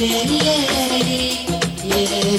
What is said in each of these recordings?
Yeah.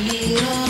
You.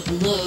of love.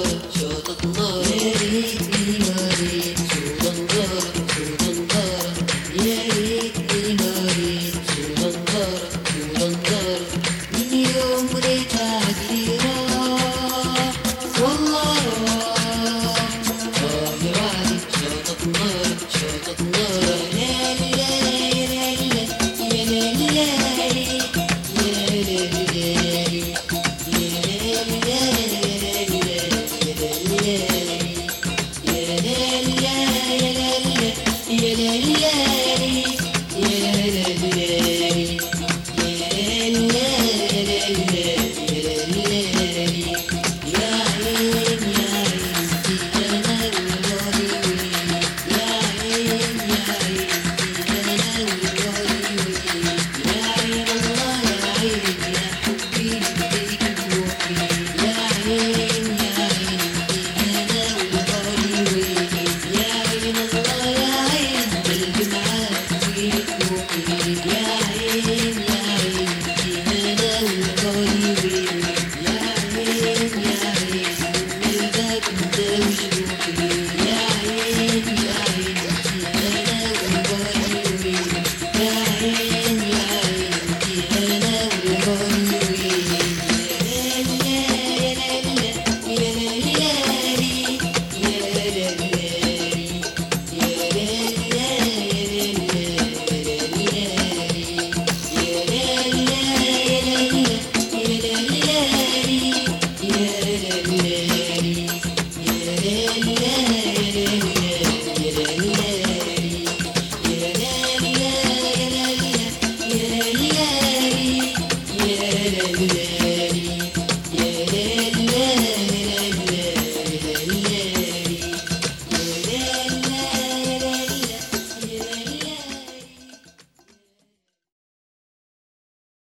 yeah.